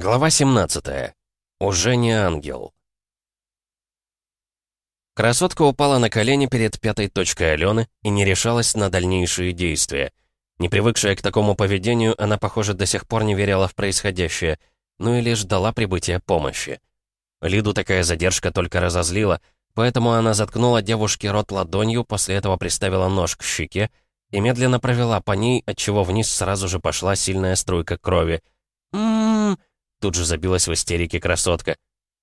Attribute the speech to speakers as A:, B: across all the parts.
A: Глава 17. Уже не ангел. Красотка упала на колени перед пятой точкой Алены и не решалась на дальнейшие действия. Не привыкшая к такому поведению, она, похоже, до сих пор не верила в происходящее, ну или ждала прибытия помощи. Лиду такая задержка только разозлила, поэтому она заткнула девушке рот ладонью, после этого приставила нож к щеке и медленно провела по ней, отчего вниз сразу же пошла сильная струйка крови. «М-м-м!» Тут же забилась в истерике красотка.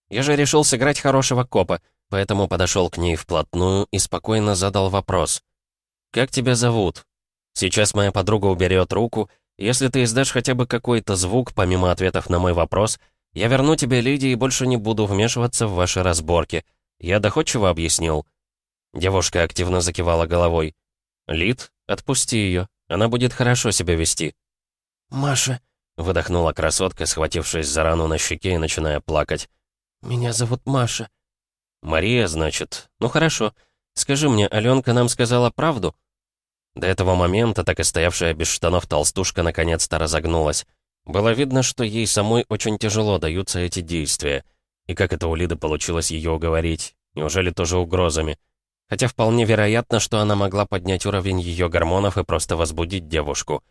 A: Я же решил сыграть хорошего копа, поэтому подошел к ней вплотную и спокойно задал вопрос. «Как тебя зовут?» Сейчас моя подруга уберет руку. Если ты издашь хотя бы какой-то звук, помимо ответов на мой вопрос, я верну тебе Лидии и больше не буду вмешиваться в ваши разборки. Я доходчиво объяснил. Девушка активно закивала головой. «Лид, отпусти ее. Она будет хорошо себя вести».
B: «Маша»,
A: Выдохнула красотка, схватившись за рану на щеке и начиная плакать.
B: «Меня зовут Маша».
A: «Мария, значит? Ну хорошо. Скажи мне, Аленка нам сказала правду?» До этого момента так и стоявшая без штанов толстушка наконец-то разогнулась. Было видно, что ей самой очень тяжело даются эти действия. И как это у Лиды получилось ее уговорить? Неужели тоже угрозами? Хотя вполне вероятно, что она могла поднять уровень ее гормонов и просто возбудить девушку.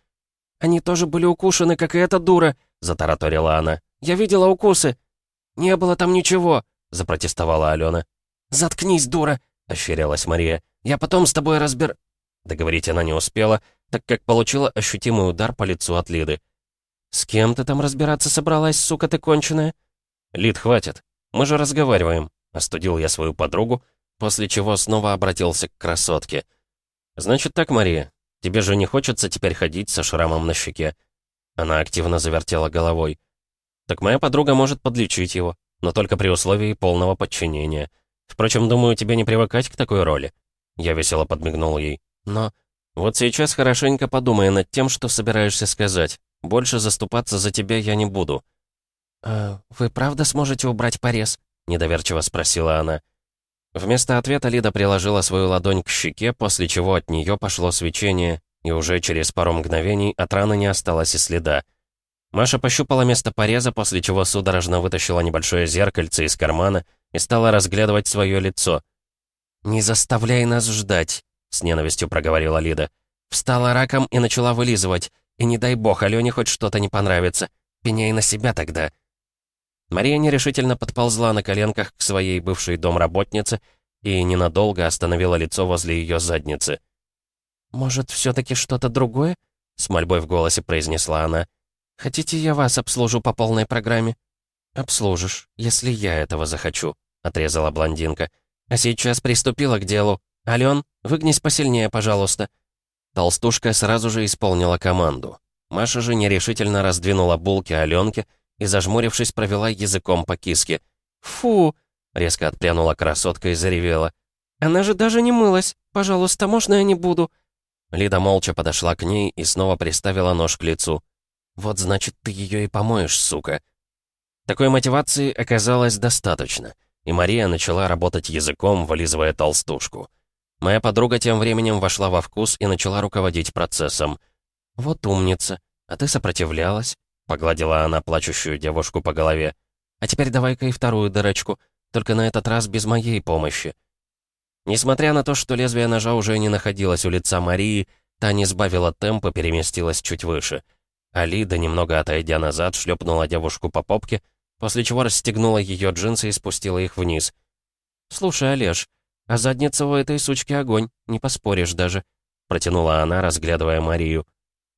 B: «Они тоже были укушены, как и эта дура», — затараторила она. «Я видела укусы». «Не было там ничего», — запротестовала Алена. «Заткнись, дура», — ощерялась Мария. «Я потом с тобой разбер...»
A: Договорить она не успела, так как получила ощутимый удар по лицу от Лиды.
B: «С кем ты там разбираться собралась, сука ты конченая?»
A: «Лид, хватит. Мы же разговариваем», — остудил я свою подругу, после чего снова обратился к красотке. «Значит так, Мария, Тебе же не хочется теперь ходить со шрамом на щеке?» Она активно завертела головой. «Так моя подруга может подлечить его, но только при условии полного подчинения. Впрочем, думаю, тебе не привыкать к такой роли». Я весело подмигнул ей. «Но вот сейчас хорошенько подумай над тем, что собираешься сказать. Больше заступаться за тебя я не буду».
B: «А вы правда сможете убрать порез?» — недоверчиво спросила она.
A: Вместо ответа Лида приложила свою ладонь к щеке, после чего от нее пошло свечение, и уже через пару мгновений от раны не осталось и следа. Маша пощупала место пореза, после чего судорожно вытащила небольшое зеркальце из кармана и стала разглядывать свое лицо.
B: «Не заставляй нас ждать», — с ненавистью проговорила Лида. «Встала раком и начала вылизывать. И не дай бог, Алене хоть что-то не понравится. Пеняй на себя тогда».
A: Мария нерешительно подползла на коленках к своей бывшей домработнице и ненадолго остановила лицо возле ее задницы.
B: «Может, все-таки что-то другое?» — с мольбой в голосе произнесла она. «Хотите, я вас обслужу по полной программе?»
A: «Обслужишь, если я этого захочу», — отрезала блондинка. «А сейчас приступила к делу. Ален, выгнись посильнее, пожалуйста». Толстушка сразу же исполнила команду. Маша же нерешительно раздвинула булки Аленке и, зажмурившись, провела языком по киске.
B: «Фу!» — резко отпрянула красотка и заревела. «Она же даже не мылась. Пожалуйста, можно я не буду?»
A: Лида молча подошла к ней и снова приставила нож к лицу. «Вот значит, ты ее и помоешь, сука!» Такой мотивации оказалось достаточно, и Мария начала работать языком, вылизывая толстушку. Моя подруга тем временем вошла во вкус и начала руководить процессом. «Вот умница, а ты сопротивлялась?» — погладила она плачущую девушку по голове. «А теперь давай-ка и вторую дырочку, только на этот раз без моей помощи». Несмотря на то, что лезвие ножа уже не находилось у лица Марии, та не сбавила темпа, переместилась чуть выше. Алида, немного отойдя назад, шлепнула девушку по попке, после чего расстегнула ее джинсы и спустила их вниз. «Слушай, Олеж, а задница у этой сучки огонь, не поспоришь даже», протянула она, разглядывая Марию.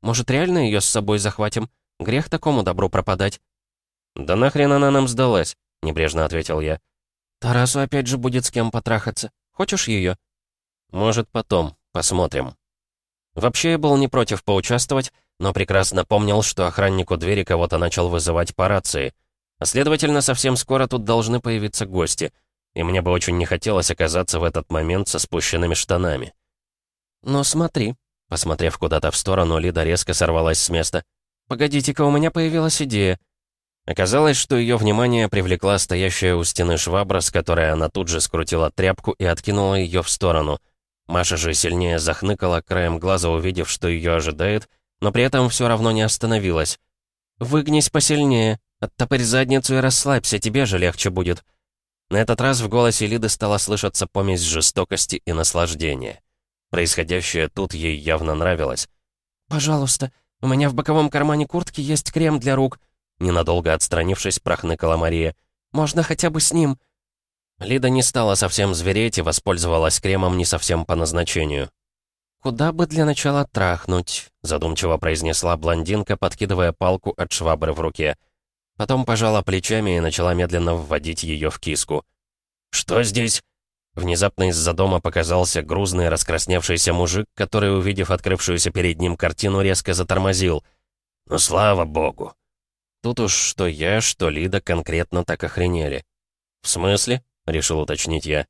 A: «Может, реально ее с собой захватим? Грех такому добру пропадать». «Да нахрен она нам сдалась?» — небрежно ответил я.
B: «Тарасу опять же будет с кем потрахаться. Хочешь ее?»
A: «Может, потом. Посмотрим». Вообще я был не против поучаствовать, но прекрасно помнил, что охранник у двери кого-то начал вызывать по рации. А следовательно, совсем скоро тут должны появиться гости, и мне бы очень не хотелось оказаться в этот момент со спущенными штанами.
B: «Но смотри», — посмотрев куда-то в сторону, Лида резко сорвалась с места. «Погодите-ка, у меня появилась идея».
A: Оказалось, что ее внимание привлекла стоящая у стены швабра, с которой она тут же скрутила тряпку и откинула ее в сторону. Маша же сильнее захныкала, краем глаза увидев, что ее ожидает, но при этом все равно не остановилась.
B: «Выгнись посильнее», Оттопырь задницу и расслабься, тебе же легче будет». На этот раз в голосе Лиды стала слышаться помесь жестокости и наслаждения. Происходящее тут ей явно нравилось. «Пожалуйста, у меня в боковом кармане куртки есть крем для рук», ненадолго отстранившись, прохныкала Мария. «Можно хотя бы с ним?» Лида не стала совсем звереть и воспользовалась кремом не совсем по назначению. «Куда бы для начала трахнуть?» задумчиво произнесла блондинка, подкидывая палку от швабры в руке. Потом пожала плечами и начала медленно вводить ее в киску. «Что здесь?» Внезапно из-за дома показался грузный раскрасневшийся мужик, который, увидев открывшуюся перед ним картину, резко затормозил. «Ну, слава богу!» Тут уж что я, что Лида конкретно так охренели. «В смысле?» — решил уточнить я.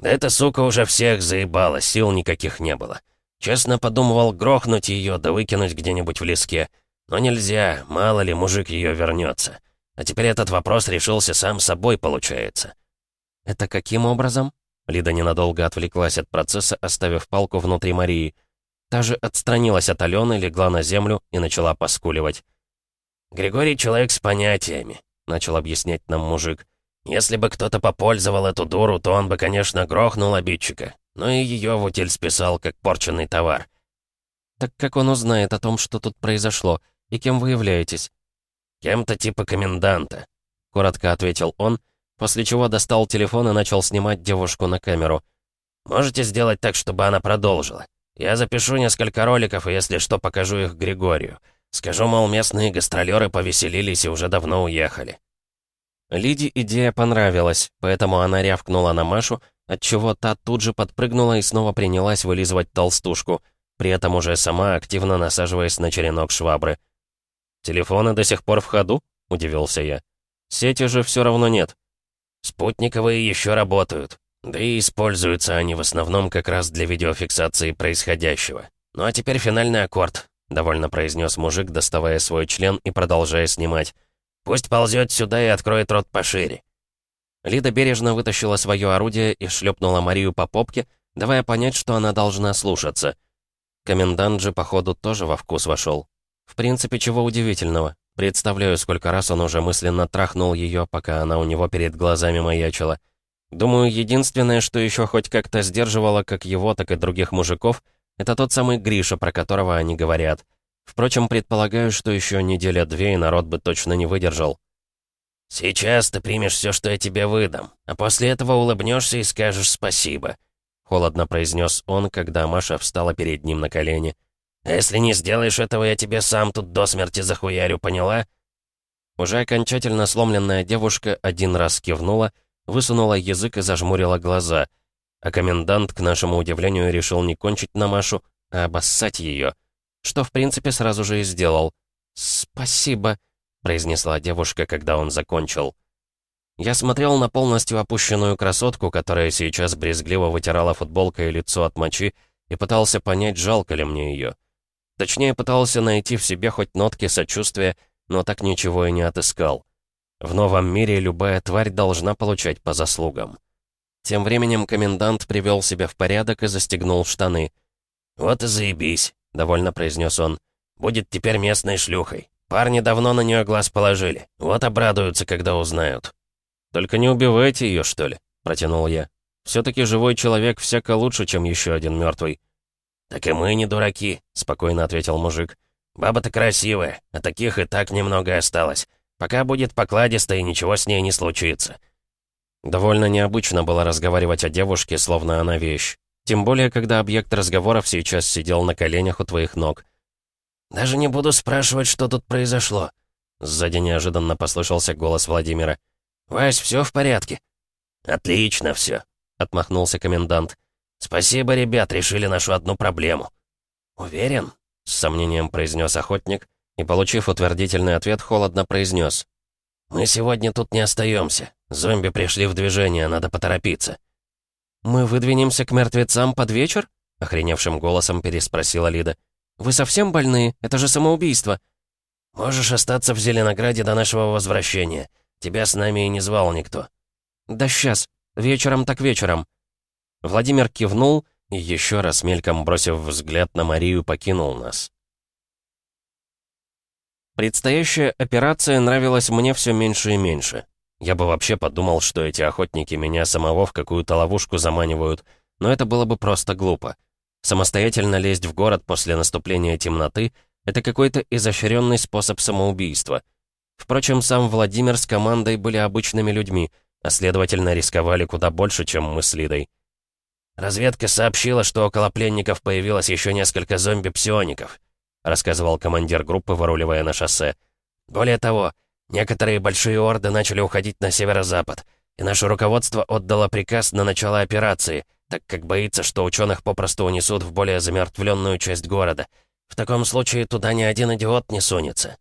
B: «Да эта сука уже всех заебала, сил никаких не было. Честно подумывал грохнуть ее да выкинуть где-нибудь в леске. Но нельзя, мало ли мужик ее вернется. А теперь этот вопрос решился сам собой, получается». «Это каким образом?» Лида ненадолго отвлеклась от процесса, оставив палку внутри Марии. Та же отстранилась от Алены, легла на землю и начала поскуливать. «Григорий человек с понятиями», — начал объяснять нам мужик. «Если бы кто-то попользовал эту дуру, то он бы, конечно, грохнул обидчика, но и ее в утиль списал, как порченный товар». «Так как он узнает о том, что тут произошло, и кем вы являетесь?» «Кем-то типа коменданта», — коротко ответил он, — после чего достал телефон и начал снимать девушку на камеру. «Можете сделать так, чтобы она продолжила? Я запишу несколько роликов, и если что, покажу их Григорию. Скажу, мол, местные гастролеры повеселились и уже давно уехали». Лиде идея понравилась, поэтому она рявкнула на Машу, отчего та тут же подпрыгнула и снова принялась вылизывать толстушку, при этом уже сама активно насаживаясь на черенок швабры. «Телефоны до сих пор в ходу?» — удивился я. «Сети же все равно нет». Спутниковые еще работают. Да и используются они в основном как раз для видеофиксации происходящего. Ну а теперь финальный аккорд, довольно произнес мужик, доставая свой член и продолжая снимать. Пусть ползет сюда и откроет рот пошире. Лида бережно вытащила свое орудие и шлепнула Марию по попке, давая понять, что она должна слушаться. Комендант же, походу, тоже во вкус вошел. В принципе, чего удивительного. Представляю, сколько раз он уже мысленно трахнул ее, пока она у него перед глазами маячила. Думаю, единственное, что еще хоть как-то сдерживало как его, так и других мужиков, это тот самый Гриша, про которого они говорят. Впрочем, предполагаю, что еще неделя-две, и народ бы точно не выдержал. «Сейчас ты примешь все, что я тебе выдам, а после этого улыбнешься и скажешь спасибо», — холодно произнес он, когда Маша встала перед ним на колени. А если не сделаешь этого, я тебе сам тут до смерти захуярю, поняла?» Уже окончательно сломленная девушка один раз кивнула, высунула язык и зажмурила глаза. А комендант, к нашему удивлению, решил не кончить на Машу, а обоссать ее. Что, в принципе, сразу же и сделал. «Спасибо», — произнесла девушка, когда он закончил. Я смотрел на полностью опущенную красотку, которая сейчас брезгливо вытирала футболкой лицо от мочи, и пытался понять, жалко ли мне ее. Точнее, пытался найти в себе хоть нотки сочувствия, но так ничего и не отыскал. В новом мире любая тварь должна получать по заслугам. Тем временем комендант привел себя в порядок и застегнул штаны. «Вот и заебись», — довольно произнес он. «Будет теперь местной шлюхой. Парни давно на нее глаз положили. Вот обрадуются, когда узнают». «Только не убивайте ее, что ли?» — протянул я. «Все-таки живой человек всяко лучше, чем еще один мертвый. «Так и мы не дураки», — спокойно ответил мужик. «Баба-то красивая, а таких и так немного осталось. Пока будет покладисто и ничего с ней не случится». Довольно необычно было разговаривать о девушке, словно она вещь. Тем более, когда объект разговоров сейчас сидел на коленях у твоих ног. «Даже не буду спрашивать, что тут произошло». Сзади неожиданно послышался голос Владимира. «Вась, все в порядке?» «Отлично все», — отмахнулся комендант. «Спасибо, ребят, решили нашу одну проблему». «Уверен?» — с сомнением произнес охотник и, получив утвердительный ответ, холодно произнес. «Мы сегодня тут не остаемся. Зомби пришли в движение, надо поторопиться». «Мы выдвинемся к мертвецам под вечер?» — охреневшим голосом переспросила Лида. «Вы совсем больные? Это же самоубийство!» «Можешь остаться в Зеленограде до нашего возвращения. Тебя с нами и не звал никто». «Да сейчас. Вечером так вечером. Владимир кивнул и еще раз мельком бросив взгляд на Марию, покинул нас.
A: Предстоящая операция нравилась мне все меньше и меньше. Я бы вообще подумал, что эти охотники меня самого в какую-то ловушку заманивают, но это было бы просто глупо. Самостоятельно лезть в город после наступления темноты — это какой-то изощренный способ самоубийства. Впрочем, сам Владимир с командой были обычными людьми, а следовательно рисковали куда больше, чем мы с Лидой. «Разведка сообщила, что около пленников появилось еще несколько зомби-псиоников», рассказывал командир группы, выруливая на шоссе. «Более того, некоторые большие орды начали уходить на северо-запад, и наше руководство отдало приказ на начало операции, так как боится, что ученых попросту унесут в более замертвленную часть города. В таком случае туда ни один идиот не сунется».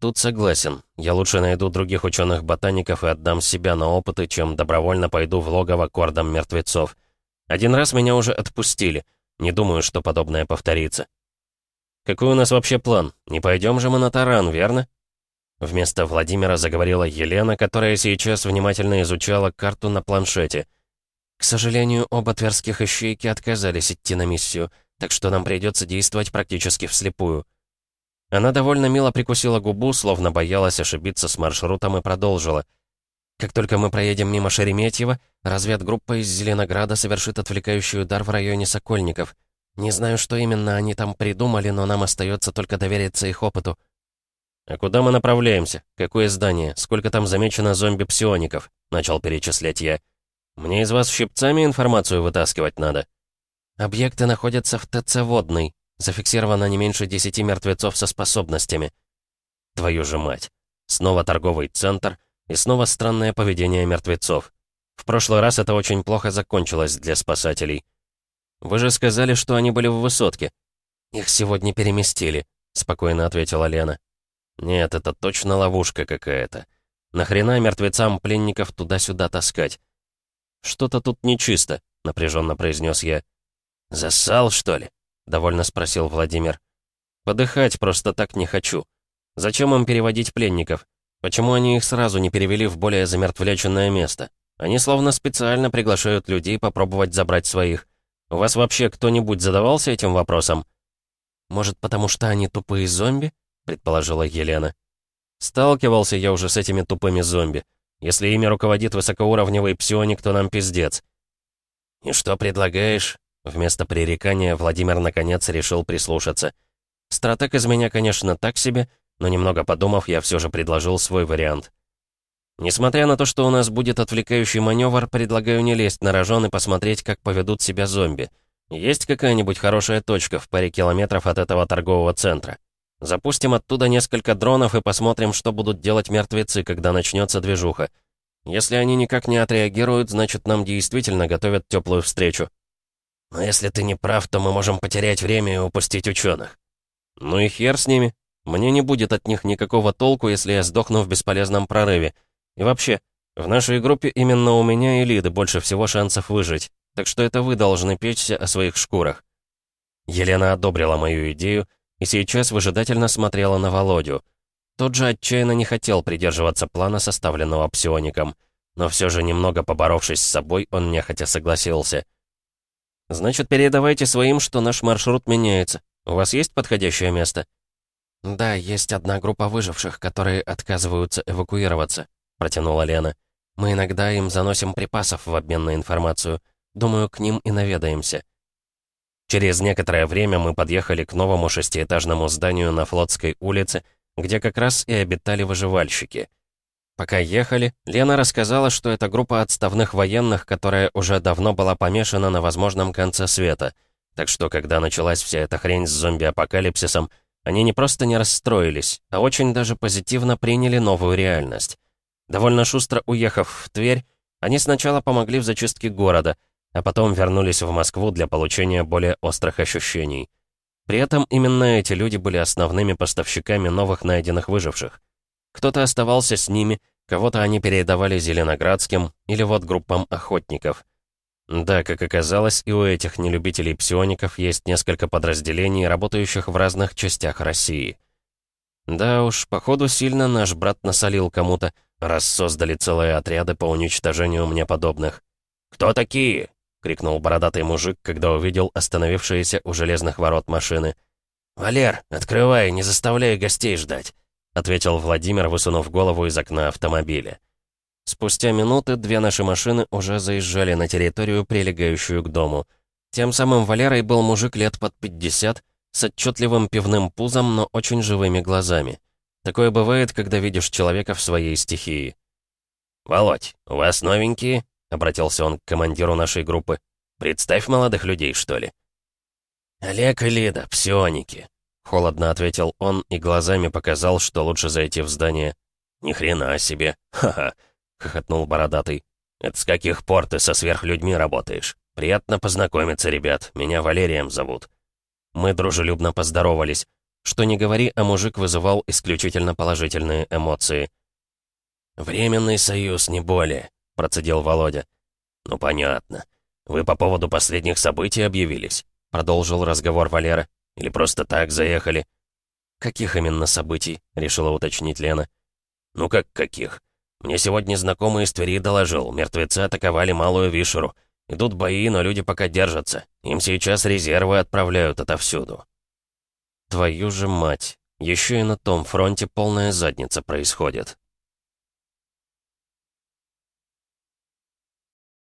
A: Тут согласен. Я лучше найду других ученых-ботаников и отдам себя на опыты, чем добровольно пойду в логово к ордам мертвецов. Один раз меня уже отпустили. Не думаю, что подобное повторится. «Какой у нас вообще план? Не пойдем же мы на таран, верно?» Вместо Владимира заговорила Елена, которая сейчас внимательно изучала карту на планшете. «К сожалению, оба тверских ищейки отказались идти на миссию, так что нам придется действовать практически вслепую». Она довольно мило прикусила губу, словно боялась ошибиться с маршрутом и продолжила. «Как только мы проедем мимо Шереметьево, разведгруппа из Зеленограда совершит отвлекающий удар в районе Сокольников. Не знаю, что именно они там придумали, но нам остается только довериться их опыту».
B: «А куда мы направляемся? Какое здание? Сколько там замечено зомби-псиоников?» — начал перечислять я. «Мне из вас щипцами информацию вытаскивать надо».
A: «Объекты находятся в ТЦ «Водный», Зафиксировано не меньше десяти мертвецов со способностями.
B: Твою же мать. Снова торговый центр и снова странное поведение мертвецов. В прошлый раз это очень плохо закончилось для спасателей. Вы же сказали, что они были в высотке.
A: Их сегодня переместили, спокойно ответила Лена.
B: Нет, это точно ловушка какая-то. Нахрена мертвецам пленников туда-сюда таскать? Что-то тут нечисто, напряженно произнес я.
A: Засал, что ли?
B: довольно спросил Владимир. «Подыхать просто так не хочу. Зачем им переводить пленников? Почему они их сразу не перевели в более замертвляченное место? Они словно специально приглашают людей попробовать забрать своих. У вас вообще кто-нибудь задавался этим вопросом?»
A: «Может, потому что они тупые зомби?» — предположила Елена.
B: «Сталкивался я уже с этими тупыми зомби. Если ими руководит высокоуровневый псионик, то нам пиздец».
A: «И что предлагаешь?»
B: Вместо пререкания Владимир наконец решил прислушаться. Стратег из меня, конечно, так себе, но немного подумав, я все же предложил свой вариант. Несмотря на то, что у нас будет отвлекающий маневр, предлагаю не лезть на рожон и посмотреть, как поведут себя зомби. Есть какая-нибудь хорошая точка в паре километров от этого торгового центра? Запустим оттуда несколько дронов и посмотрим, что будут делать мертвецы, когда начнется движуха. Если они никак не отреагируют, значит, нам действительно готовят теплую встречу.
A: Но если ты не прав, то мы можем потерять время и упустить ученых.
B: Ну и хер с ними. Мне не будет от них никакого толку, если я сдохну в бесполезном прорыве. И вообще, в нашей группе именно у меня и Лиды больше всего шансов выжить. Так что это вы должны печься о своих шкурах. Елена одобрила мою идею и сейчас выжидательно смотрела на Володю. Тот же отчаянно не хотел придерживаться плана, составленного псиоником. Но все же, немного поборовшись с собой, он нехотя согласился — «Значит, передавайте своим, что наш маршрут меняется. У вас есть подходящее место?»
A: «Да, есть одна группа выживших, которые отказываются эвакуироваться», — протянула Лена. «Мы иногда им заносим припасов в обмен на информацию. Думаю, к ним и наведаемся».
B: Через некоторое время мы подъехали к новому шестиэтажному зданию на Флотской улице, где как раз и обитали выживальщики. Пока ехали, Лена рассказала, что это группа отставных военных, которая уже давно была помешана на возможном конце света. Так что, когда началась вся эта хрень с зомби-апокалипсисом, они не просто не расстроились, а очень даже позитивно приняли новую реальность. Довольно шустро уехав в Тверь, они сначала помогли в зачистке города, а потом вернулись в Москву для получения более острых ощущений. При этом именно эти люди были основными поставщиками новых найденных выживших. Кто-то оставался с ними, кого-то они передавали зеленоградским или вот группам охотников. Да, как оказалось, и у этих нелюбителей псиоников есть несколько подразделений, работающих в разных частях России. Да уж, походу сильно наш брат насолил кому-то, раз создали целые отряды по уничтожению мне подобных.
A: «Кто такие?»
B: — крикнул бородатый мужик, когда увидел остановившиеся у железных ворот машины.
A: «Валер, открывай, не заставляй гостей ждать», — ответил Владимир, высунув голову из окна автомобиля.
B: Спустя минуты две наши машины уже заезжали на территорию, прилегающую к дому. Тем самым Валерой был мужик лет под 50, с отчетливым пивным пузом, но очень живыми глазами. Такое бывает, когда видишь человека в своей стихии.
A: «Володь, у вас новенькие?» — обратился он к командиру нашей группы. «Представь молодых людей, что ли?» «Олег и Лида, псионики», — холодно ответил он и глазами показал, что лучше зайти в здание. «Ни хрена себе! Ха-ха!» — хохотнул бородатый. «Это с каких пор ты со сверхлюдьми работаешь? Приятно познакомиться, ребят. Меня Валерием зовут».
B: Мы дружелюбно поздоровались. Что не говори, а мужик вызывал исключительно положительные эмоции.
A: «Временный союз, не более», — процедил Володя. «Ну, понятно. Вы по поводу последних событий объявились?» — продолжил разговор Валера. «Или просто так заехали?»
B: «Каких именно событий?» — решила уточнить Лена.
A: «Ну как каких? Мне сегодня знакомый из Твери доложил, мертвецы атаковали Малую Вишеру. Идут бои, но люди пока держатся. Им сейчас резервы отправляют отовсюду».
B: «Твою же мать! Еще и на том фронте полная задница происходит»,